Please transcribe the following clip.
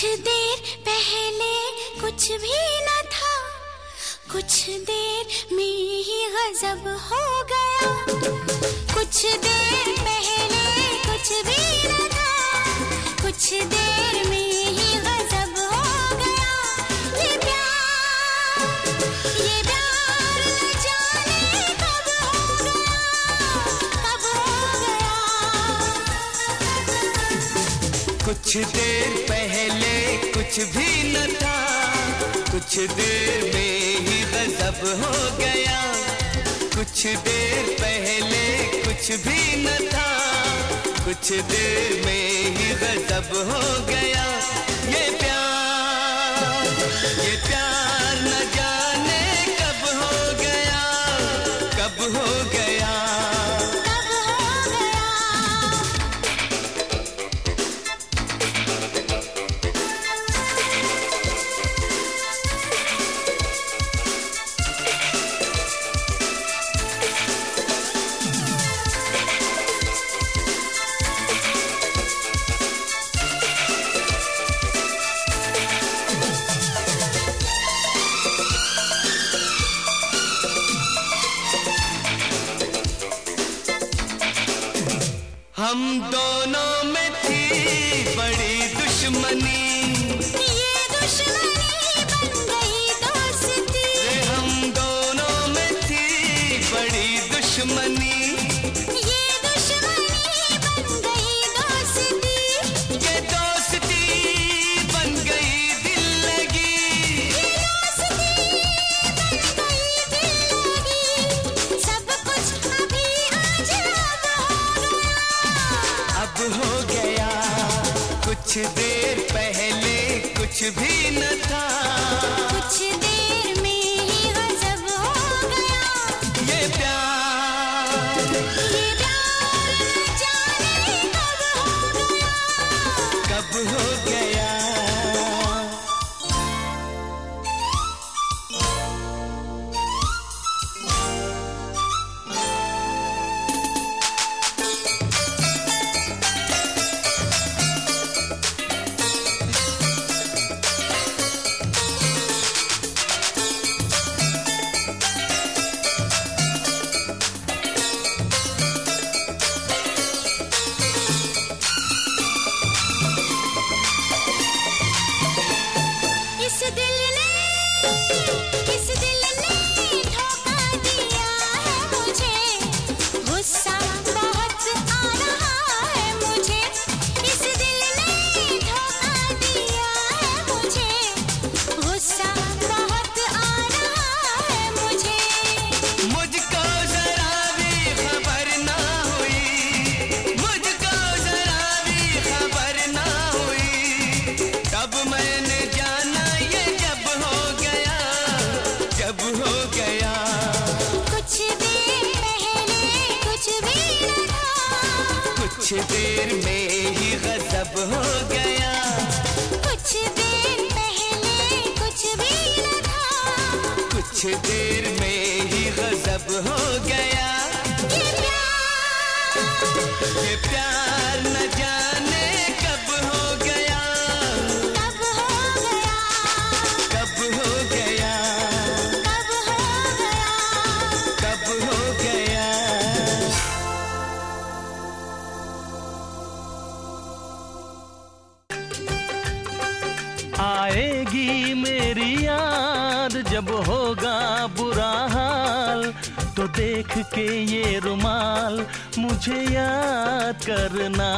कुछ देर पहले कुछ भी न था। कुछ देर में ही गजब हो गया। कुछ देर पहले कुछ भी न था। कुछ देर में ही गजब हो गया। कुछ देर पहले कुछ भी न था, कुछ देर में ही गजब हो गया। कुछ देर पहले कुछ भी न था, कुछ देर में ही गजब हो गया। ये प्यार ये प्यार न जाने हम दोनों में थी बड़ी दुश्मनी। कुछ भी न था। कुछ देर गया। कुछ देर पहले कुछ भी न था। कुछ देर में ही गजब हो गया। कुछ देर पहले कुछ भी न था। कुछ देर में ही गजब हो गया। ये प्यार। ये प्यार न जाने आएगी मेरी याद, जब होगा बुरा हाल तो देख के ये रुमाल मुझे याद करना।